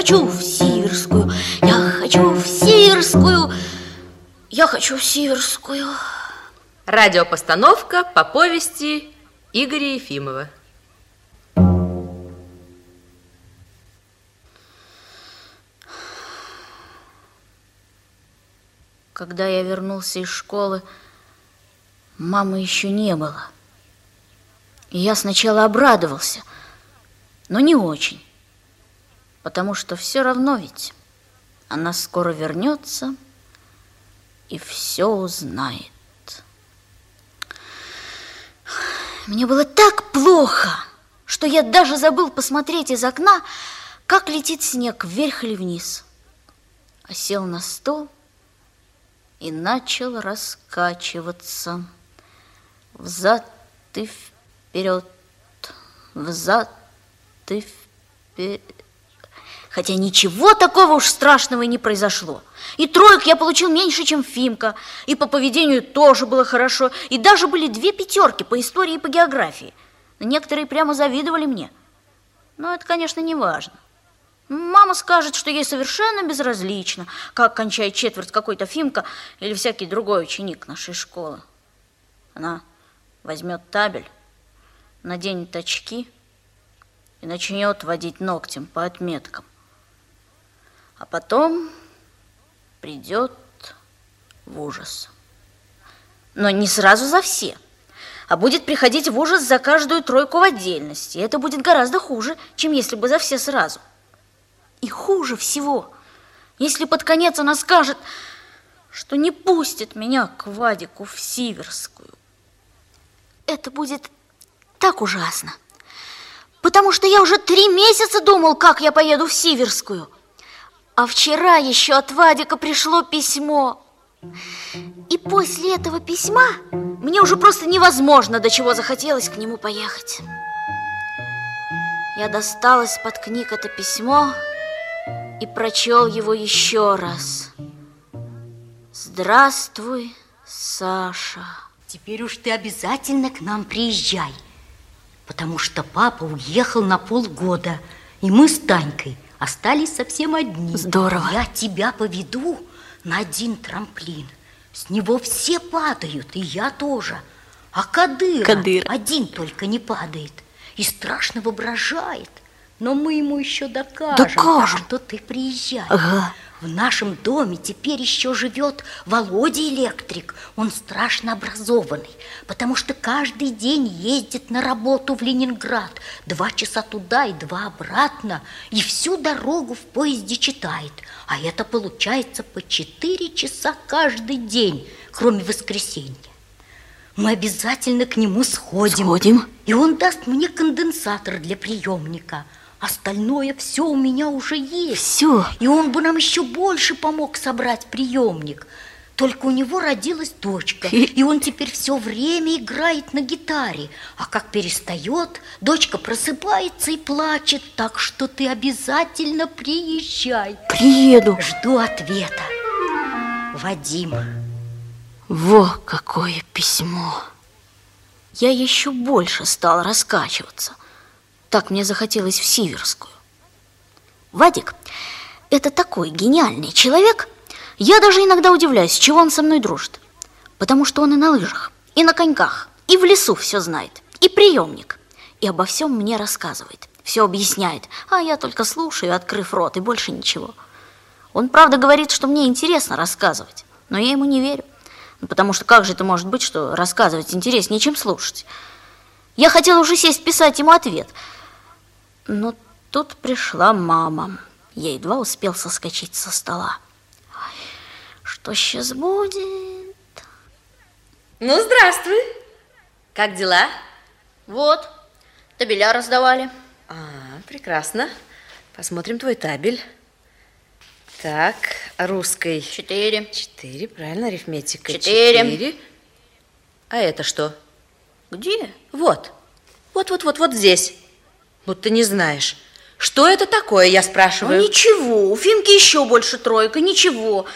хочу в Сиверскую, я хочу в Сиверскую, я хочу в Сиверскую. Радиопостановка по повести Игоря Ефимова. Когда я вернулся из школы, мамы еще не было. И я сначала обрадовался, но не очень, потому что все равно ведь она скоро вернется и все узнает. Мне было так плохо, что я даже забыл посмотреть из окна, как летит снег вверх или вниз. А сел на стол – и начал раскачиваться взад и вперед, взад и вперед. Хотя ничего такого уж страшного и не произошло. И троек я получил меньше, чем Фимка, и по поведению тоже было хорошо, и даже были две пятерки по истории и по географии. Некоторые прямо завидовали мне. Но это, конечно, не важно. Мама скажет, что ей совершенно безразлично, как кончает четверть какой-то Фимка или всякий другой ученик нашей школы. Она возьмет табель, наденет очки и начнет водить ногтем по отметкам. А потом придет в ужас. Но не сразу за все, а будет приходить в ужас за каждую тройку в отдельности. И это будет гораздо хуже, чем если бы за все сразу. И хуже всего, если под конец она скажет, что не пустит меня к Вадику в Сиверскую. Это будет так ужасно, потому что я уже три месяца думал, как я поеду в Сиверскую. А вчера еще от Вадика пришло письмо. И после этого письма мне уже просто невозможно, до чего захотелось к нему поехать. Я достала из-под книг это письмо и прочел его еще раз. Здравствуй, Саша. Теперь уж ты обязательно к нам приезжай, потому что папа уехал на полгода, и мы с Танькой остались совсем одни. Здорово. Я тебя поведу на один трамплин. С него все падают, и я тоже. А Кадыра, Кадыр. один только не падает и страшно воображает. Но мы ему еще докажем, Докажем. что ты приезжай. Ага. В нашем доме теперь еще живет Володя Электрик. Он страшно образованный, потому что каждый день ездит на работу в Ленинград. Два часа туда и два обратно. И всю дорогу в поезде читает. А это получается по четыре часа каждый день, кроме воскресенья. Мы обязательно к нему сходим. Сходим. И он даст мне конденсатор для приемника. Остальное все у меня уже есть. Все. И он бы нам еще больше помог собрать приемник. Только у него родилась дочка, и он теперь все время играет на гитаре. А как перестает, дочка просыпается и плачет, так что ты обязательно приезжай. Приеду. Жду ответа. Вадим. Во какое письмо. Я еще больше стал раскачиваться. Так мне захотелось в Сиверскую. Вадик – это такой гениальный человек. Я даже иногда удивляюсь, чего он со мной дружит. Потому что он и на лыжах, и на коньках, и в лесу все знает, и приемник. И обо всем мне рассказывает, все объясняет, а я только слушаю, открыв рот, и больше ничего. Он, правда, говорит, что мне интересно рассказывать, но я ему не верю. Ну, потому что как же это может быть, что рассказывать интереснее, чем слушать? Я хотела уже сесть писать ему ответ. Но тут пришла мама. Я едва успел соскочить со стола. Что сейчас будет? Ну, здравствуй. Как дела? Вот, табеля раздавали. А, прекрасно. Посмотрим твой табель. Так, русской. Четыре. Четыре, правильно, арифметика. Четыре. Четыре. А это что? Где? Вот. Вот-вот-вот, вот здесь. Будто не знаешь. Что это такое, я Ну, спрашиваю? ничего, у Фимки еще больше тройка, ничего.